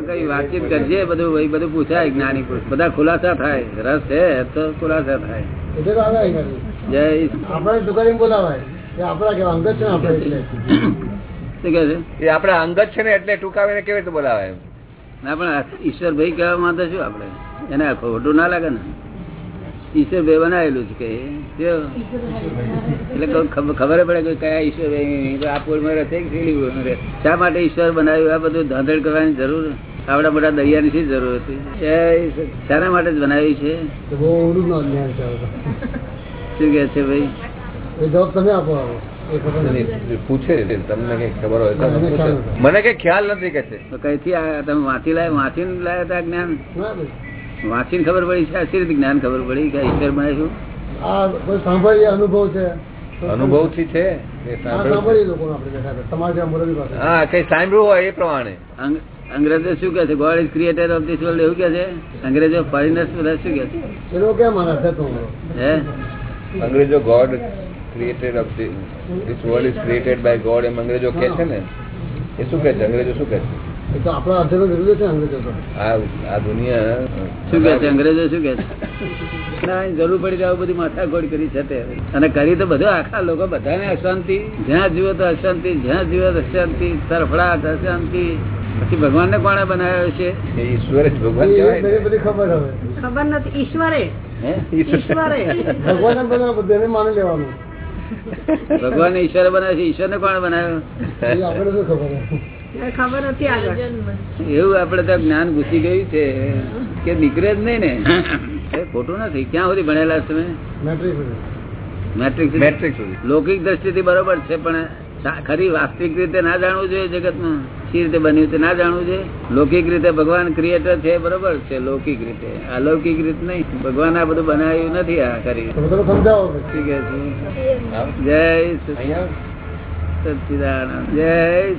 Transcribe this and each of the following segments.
કઈ વાતચીત કરજે બધું ભાઈ બધું પૂછાય જ્ઞાની પુરુષ. બધા ખુલાસા થાય. રસ છે તો ખુલાસા થાય. જય આપણે દુકાને બોલાવાય. આપણા અંગત છે ને આપણે એટલે? શું કે છે? એ આપણા અંગત છે ને એટલે ટૂંકાવીને કેવી રીતે બોલાવાય ના પણ આ ઈશ્વર ભાઈ કહેવા માંગે શું આપણે? એને ખોટું ના લાગે ને? ઈશ્વર ભાઈ બનાવેલું છે કે એટલે ખબર ખબર પડે કે કયા ઈશ્વર ભાઈ આ પોળમાં રહેશે કે પેલી પોળમાં રહે. શા માટે ઈશ્વર બનાવ્યું? આ બધું ધાંધળ કરવાની જરૂર આવડા મોટા દરિયાની શી જરૂર હતી? શાના માટે જ બનાવ્યું છે. શું કે છે ભાઈ? જવાબ તમે આપો. પૂછે તમને કઈ ખબર હોય મને કઈ ખ્યાલ નથી કે છે. તો કઈથી તમે વાંચી લાય વાંચીને લાયા હતા જ્ઞાન. વાંચીને ખબર પડી છે? આ જ્ઞાન ખબર પડી? કે ઈશ્વર બનાવ્યું આ કોઈ સાંભળીએ અનુભવ છે. અનુભવથી છે સાંભળ્યું સાંભળીએ લોકોને આપણે બેઠા બેઠા. તમારે ત્યાં મોરબી પાસે. હા કઈ સાંભળ્યું હોય એ પ્રમાણે. અંગ્રેજો શું કે છે? God is creator of this world એવું કે છે? અંગ્રેજો ફોરેનર્સ બધા શું કે છે? કેમ હે? અંગ્રેજો God created of this world is created by God એમ અંગ્રેજો કે છે ને? એ શું કે છે? અંગ્રેજો શું કે છે? તો આપણા અધ્યયનો વિરુદ્ધ છે અંગ્રેજો આ આ દુનિયા શું કે છે? અંગ્રેજો શું કે છે? ના, જરૂર પડી આવું બધી માથાકોડ કરી છે તે. અને કરી તો બધું આખા લોકો બધાને અશાંતિ. જ્યાં જુઓ તો અશાંતિ જ્યાં જુઓ તો અશાંતિ તરફડાટ અશાંતિ. પછી ભગવાનને કોણે બનાવ્યો છે? ઈશ્વરે ઈશ્વર જ ભગવાન બધી બધી ખબર હવે. ખબર નથી ઈશ્વરે. ઈશ્વરે. ભગવાન બધા બધાને માની લેવાનું. ભગવાન ઈશ્વર બનાવ્યો છે ઈશ્વરને કોણે બનાવ્યો? આપણે શું ખબર? ખબર નથી આગળ. એવું આપડે તો જ્ઞાન ઘૂસી ગયું છે કે નીકળે જ નહીં ને. ખોટું નથી. ક્યાં સુધી ભણેલા તમે? મેટ્રિક મેટ્રિક લૌકિક દ્રષ્ટિથી બરોબર છે પણ ખરી વાસ્તવિક રીતે ના જાણવું જોઈએ જગતમાં? સી રીતે બન્યું તે ના જાણવું જોઈએ? લૌકિક રીતે ભગવાન ક્રિએટર છે બરોબર છે લૌકિક રીતે. અલૌકિક રીત નહીં. ભગવાન આ બધું બનાવ્યું નથી આ કરી સમજાવો. ઠીક છે. જય સચિદાનંદ. જય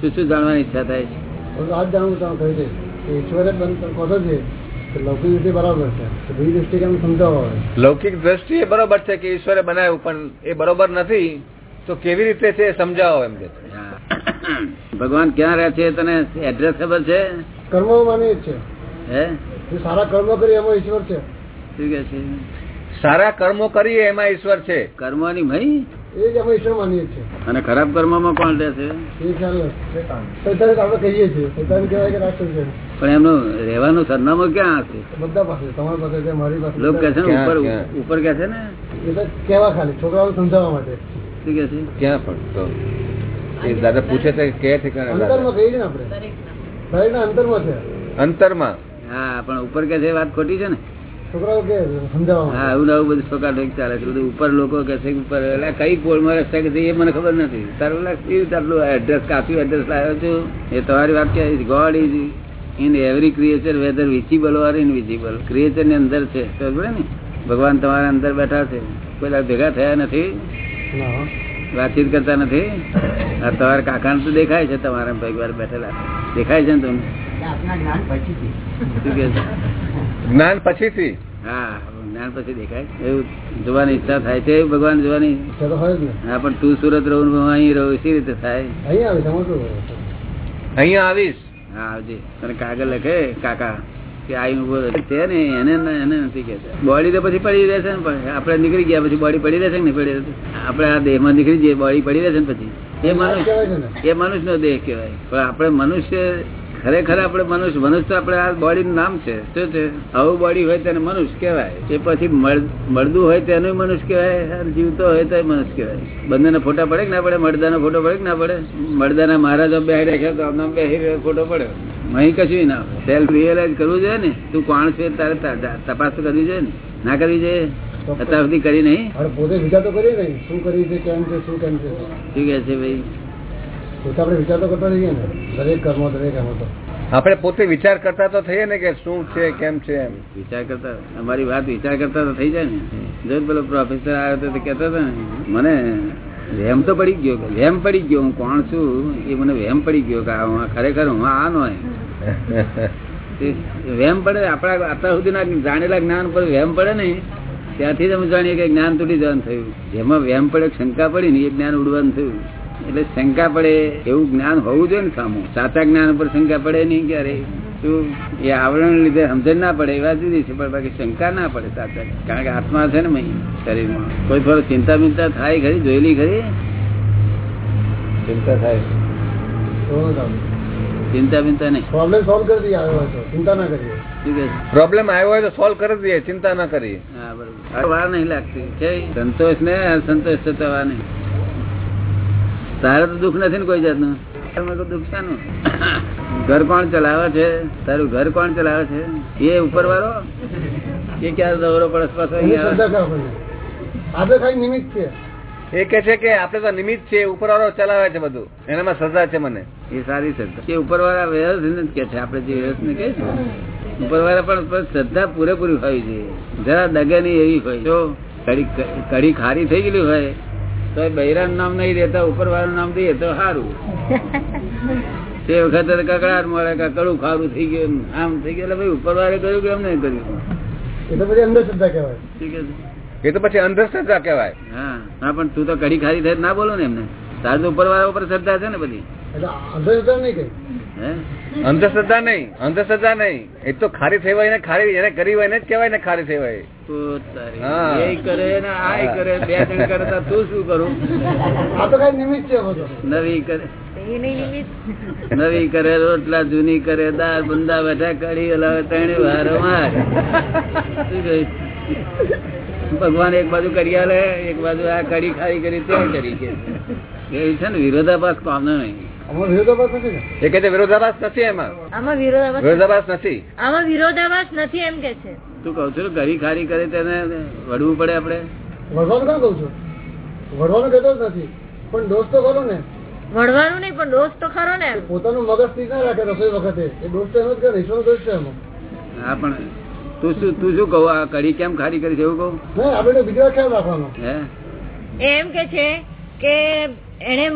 શું શું જાણવાની ઈચ્છા થાય છે? આજ જાણવું તમે કહી દઈશ કે ઈશ્વરે બંધ કહો છે કે લૌકિક દ્રષ્ટિ બરાબર છે. તો બીજી દ્રષ્ટિ કેમ સમજાવો લૌકિક દ્રષ્ટિ એ બરોબર છે કે ઈશ્વરે બનાવ્યું પણ એ બરોબર નથી. તો કેવી રીતે છે સમજાવો એમ કે હા. ભગવાન ક્યાં રહે છે તને એડ્રેસ ખબર છે? કર્મો માની છે. હે? જે સારા કર્મો કરી એમાં ઈશ્વર છે. શું કે છે? સારા કર્મો કરીએ એમાં ઈશ્વર છે. કર્મોની મહી? છે અને ખરાબ કર્મોમાં કોણ રહે છે? એ ખ્યાલ નથી. સૈતાન તો આપણે કહીએ છીએ. સૈતાન કહેવાય કે રાક્ષસ છે. પણ એમનું રહેવાનું સરનામું ક્યાં હશે? બધા પાસે તમારી પાસે છે મારી પાસે લોક કે છે ને ઉપર ઉપર કે છે ને? એટલે કેવા ખાલી. છોકરાઓને સમજાવવા માટે. શું કે છે? ક્યાં પણ તો. એ દાદા પૂછે છે કે કે ઠેકાણે અંતરમાં? કહીએ ને આપણે. અંતર અંતરમાં છે. અંતરમાં? હા પણ ઉપર કે છે વાત ખોટી છે ને? છોકરાઓ હા માટે આવું ને આવું બધું ચાલે છે. ઉપર લોકો કે છે ઉપર. એટલે કઈ પોળમાં રસ્તા કે એ મને ખબર નથી. તારું લા કેવી એડ્રેસ કાપ્યું એડ્રેસ લાવ્યો છું? એ તમારી વાત કે God is in every creature whether visible or invisible ક્રિએચરની અંદર છે. ને? ભગવાન તમારા અંદર બેઠા છે. કોઈ ભેગા થયા નથી? વાતચીત કરતા નથી? આ તમારા કાકા તો દેખાય છે તમારા ભગવાન બેઠેલા. દેખાય છે ને તમને? જ્ઞાન પછીથી. હા જ્ઞાન પછી દેખાય. એવું જોવાની ઈચ્છા થાય છે ભગવાન જોવાની? ઈચ્છા તો હોય જ ને. હા પણ તું સુરત રહું હું અહીં રહું સી રીતે થાય? અહીંયા આવે સમજ શું હોય? અહીંયા આવીશ? હા આવજે. તને કાગળ લખે કાકા કે આઈ ઊભો છે ને એને એને નથી કેતા બોડી તો પછી પડી રહેશે ને પણ આપણે નીકળી ગયા પછી બોડી પડી રહેશે ને નહીં પડી રહેશે? આપણે આ દેહમાં નીકળી જઈએ બોડી પડી રહેશે ને પછી. એ મનુષ્ય એ મનુષ્યનો દેહ કહેવાય. પણ આપણે મનુષ્ય ખરેખર આપણે મનુષ્ય મનુષ્ય આપણે આ બોડી નામ છે. શું છે આવું બોડી હોય તેને મનુષ્ય કહેવાય. એ પછી મળદું હોય તેનું મનુષ્ય કહેવાય. અને જીવતો હોય તો મનુષ્ય કહેવાય. બંનેના ફોટા પડે કે ના પડે? મળદાનો ફોટો પડે કે ના પડે? મળદાના મહારાજો બેહી રાખ્યા તો આમનામ બેહી ફોટો પડે અહીં કશું ના સેલ્ફ રિયલાઇઝ કરવું જોઈએ ને? તું કોણ છે? તારે તપાસ તો કરવી જોઈએ ને? ના કરવી જોઈએ? અત્યાર સુધી કરી નહીં? પોતે વિચાર તો કરી શું કરી છે કેમ છે શું કેમ છે? શું કે છે ભાઈ? પોતે આપણે વિચાર તો કરતા રહીએ ને. દરેક કર્મો દરેક એમાં તો. આપણે પોતે વિચાર કરતા તો થઈએ ને કે શું છે કેમ છે એમ. વિચાર કરતા અમારી વાત વિચાર કરતા તો થઈ જાય ને. જો પેલો પ્રોફેસર આવ્યો હતો તો કહેતો હતો ને મને વહેમ તો પડી ગયો કે વહેમ પડી ગયો હું કોણ છું? એ મને વહેમ પડી ગયો કે હું ખરેખર હું આ નો તે વહેમ પડે આપણા અત્યાર સુધીના જાણેલા જ્ઞાન પર વહેમ પડે ને ત્યાંથી જ અમે જાણીએ કે જ્ઞાન તૂટી જવાનું થયું. જેમાં વહેમ પડે શંકા પડી ને એ જ્ઞાન ઉડવાનું થયું. એટલે શંકા પડે એવું જ્ઞાન હોવું જોઈએ ને સામું. સાચા જ્ઞાન ઉપર શંકા પડે નહીં ક્યારે? શું એ આવરણ લીધે સમજણ ના પડે? એવા જુદી છે પણ બાકી શંકા ના પડે સાચા. કારણ કે આત્મા છે ને શરીરમાં. કોઈ થોડો ચિંતા બિંતા થાય ખરી? જોયેલી ખરી? ચિંતા થાય. ચિંતા બિંતા ચિંતા પ્રોબ્લેમ આવ્યો હોય તો સોલ્વ કરી દઈએ ચિંતા ના કરીએ. હા બરાબર. વાર નહીં લાગતી. સંતોષ ને સંતોષ થતા વાર નહીં. તારે તો દુઃખ નથી ને કોઈ જાતનું? દુઃખ શાનું. ઘર કોણ ચલાવે છે? તારું ઘર કોણ ચલાવે છે? એ ઉપર વાળો એ ક્યારે દોરો ખાલી નિમિત્ત છે. એ કે છે કે આપડે તો નિમિત્ત છે ઉપરવાળો ચલાવે છે બધું. એનામાં શ્રદ્ધા છે મને. એ સારી શ્રદ્ધા. કે ઉપરવાળા વ્યવસ્થિત જ કે છે આપણે જે વ્યવસ્થિત કે છે. ઉપરવાળા પણ પણ શ્રદ્ધા પૂરેપૂરી હોય છે. જરા દગે નહીં એવી હોય. જો કડી કડી ખારી થઈ ગયેલી હોય તો એ નામ નહીં દેતા ઉપર વાળાનું નામ દઈએ તો સારું તે વખતે કકડાટ મળે કકડું ખારું થઈ ગયું આમ થઈ ગયું. એટલે ભાઈ ઉપર વાળે કર્યું કે એમ નહીં કર્યું? એ તો પછી અંધશ્રદ્ધા કહેવાય. એ તો પછી અંધશ્રદ્ધા કહેવાય. હા પણ તું તો કડી ખારી થઈ ના બોલો ને એમને. તાર તો ઉપર વાળા ઉપર શ્રદ્ધા છે ને બધી. અંધશ્રદ્ધા નહીં કઈ. અંધશ્રદ્ધા નહીં અંધશ્રદ્ધા નહીં. એ તો ખારી થઈ હોય ને ખારી એને કરી હોય ને જ કહેવાય ને ખારી થઈ હોય. કરે ને આ કરે બે જણ કરે તું શું કરું? આ તો ખાલી નિમિત્ત છે નવી કરે. એ નહીં નિમિત્ત. નવી કરે રોટલા જૂની કરે દાળ બંદા બેઠા કડી ત્રણ ત્રણે વારો માર. ભગવાન એક બાજુ કરી આલે એક બાજુ આ કડી ખારી કરી ત્યાં કરી કે. એ છે ને વિરોધાભાસ કામનો નહીં. એ કે વિરોધાભાસ નથી એમાં. આમાં વિરોધાભાસ વિરોધાભાસ નથી. આમાં વિરોધાભાસ નથી એમ કે છે. તું કઉ છું ઘડી ખારી કરે તેને વડવું પડે આપડે વળવાનું કાં કહું છું? વળવાનું કહેતો જ નથી. પણ દોસ્ત તો ખરો ને. વળવાનું નહીં પણ દોષ તો ખરો ને પોતાનું મગજ સ્થિર ના રાખે રસોઈ વખતે. એ દોસ્ત એમ જ કરે ઈશ્વર દોષ છે એમાં હા પણ તું શું તું શું કહું? આ કઢી કેમ ખારી કરી છે એવું કહું? આપણે બીજા ખ્યાલ રાખવાનો. હે? એમ કે છે કે એને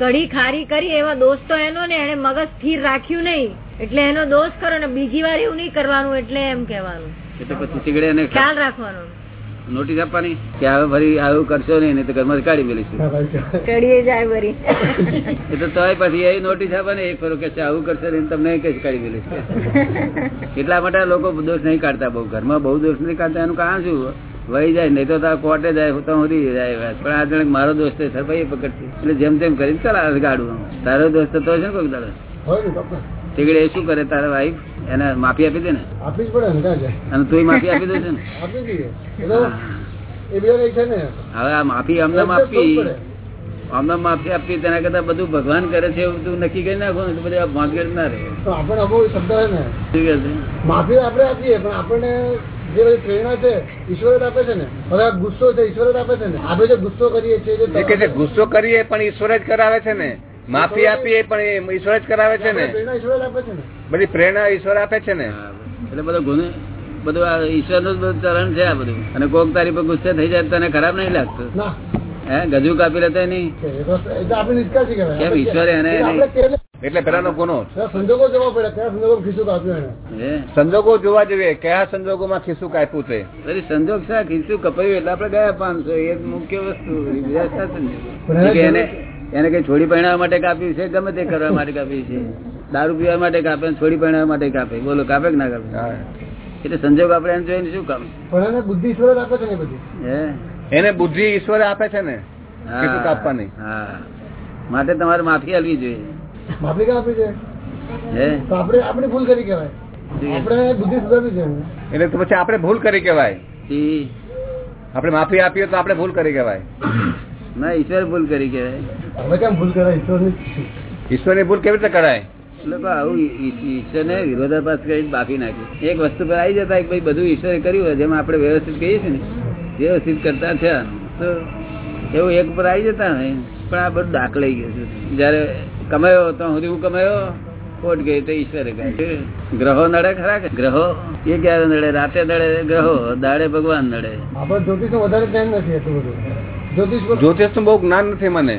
કઢી ખારી કરી એવા દોષ તો એનો ને એને મગજ સ્થિર રાખ્યું નહીં. એટલે એનો દોષ કરો ને બીજી વાર એવું નહીં કરવાનું એટલે એમ કેવાનું એટલે પછી સીગડે એને ખ્યાલ રાખવાનો. નોટિસ આપવાની કે હવે ફરી આવું કરશો નહીં તો ઘરમાં કાઢી મેલીશું. કઢીએ જાય ફરી એ તો તોય પછી એ નોટિસ આપવાની એક ફરો કે છે આવું કરશે નહીં તમને કઈ કાઢી મેલીશું. એટલા માટે લોકો દોષ નહીં કાઢતા બહુ ઘરમાં બહુ દોષ નહીં કાઢતા એનું કારણ શું વહી જાય નહીં તો તાર કોર્ટે જાય તો ઉડી જાય. પણ આ જણ મારો દોસ્ત છે સર ભાઈ પકડતી એટલે જેમ તેમ કરીને ચલાવે ગાડું તારો દોસ્ત તો છે ને કોઈ દાડો. તીગડે શું કરે તારા વાઈફ એને માફી આપી દે ને? આપી જ પડે અને તું માફી આપી દે છે ને? આપી દઈએ. હવે આ માફી અમને પડે. અમને માફી આપી તેના કરતા બધું ભગવાન કરે છે એવું તું નક્કી કરી નાખો ને બધા બધું ના રહે. તો આપણને અમુક શબ્દ ને. શું કહે છે? માફી આપણે આપીએ પણ આપણને જે બધી પ્રેરણા છે ઈશ્વર જ આપે છે ને. હવે આ ગુસ્સો છે ઈશ્વર જ આપે છે ને. આપણે જે ગુસ્સો કરીએ છીએ ગુસ્સો કરીએ પણ ઈશ્વર જ કરાવે છે ને. માફી આપીએ પણ ઈશ્વર જ કરાવે છે ને. પ્રેરણા ઈશ્વર આપે છે ને. બધી પ્રેરણા ઈશ્વર આપે છે ને. એટલે બધો ગુનો બધું આ ઈશ્વરનું બધું ચરણ છે આ બધું. અને કોક તારી પર ગુસ્સે થઈ જાય તો તને ખરાબ નહીં લાગતું. હે ગજુ કાપી લેતા નહીં? કેમ ઈશ્વરે એને- એટલે પેલાનો ગુનો સંજોગો જોવા પડે કયા સંજોગો ખીસુક આપ્યું સંજોગો જોવા જોઈએ કયા સંજોગોમાં ખીસુક આપ્યું છે? સંજોગ શા ખીચું કપાયું એટલે આપડે ગયા પાંચસો એ મુખ્ય વસ્તુ એને એને એને કઈ છોડી પહેણાવવા માટે કાપ્યું છે ગમે તે કરવા માટે કાપ્યું છે. દારૂ પીવા માટે કાપે છોડી પહેણાવવા માટે કાપે. બોલો કાપે કે ના કાપે? એટલે સંજોગ આપણે એને જોઈને શું કામ? પણ એને બુદ્ધિ ઈશ્વર આપે છે ને બધી. હે? એને બુદ્ધિ ઈશ્વર આપે છે ને? કાપવાની. હા. માટે તમારે માફી આપવી જોઈએ. માફી ક્યાં આપી છે? હે? તો આપણે આપણી ભૂલ કરી કહેવાય. આપણે બુદ્ધિ સુધારવી છે. એટલે તો પછી આપણે ભૂલ કરી કહેવાય. આપણે માફી આપીએ તો આપણે ભૂલ કરી કહેવાય. ના ઈશ્વર ભૂલ કરી કહેવાય. હવે કેમ ભૂલ કરાય? ઈશ્વરની ઈશ્વરની ભૂલ કેવી રીતે કરાય? લોકો આવું ઈશ્વર વિરોધાભાસ કરી બાફી નાખ્યું. એક વસ્તુ પર આવી જતા ભાઈ બધું ઈશ્વરે કર્યું હોય જેમ આપણે વ્યવસ્થિત કહીએ છીએ ને વ્યવસ્થિત કરતા થયા. તો એવું એક પર આવી જતા ને પણ આ બધું દાખલાઈ ગયું છે. જયારે કમાયો તો સુધી હું કમાયો? ખોટ ગઈ તો ઈશ્વરે કહ્યું ગ્રહો નડે ખરા કે? ગ્રહો? એ ક્યારે નડે? રાતે નડે ગ્રહો? દાડે ભગવાન નડે. આપણે જ્યોતિષ વધારે ધ્યાન નથી એટલું બધું. જ્યોતિષ જ્યોતિષનું બહુ જ્ઞાન નથી મને.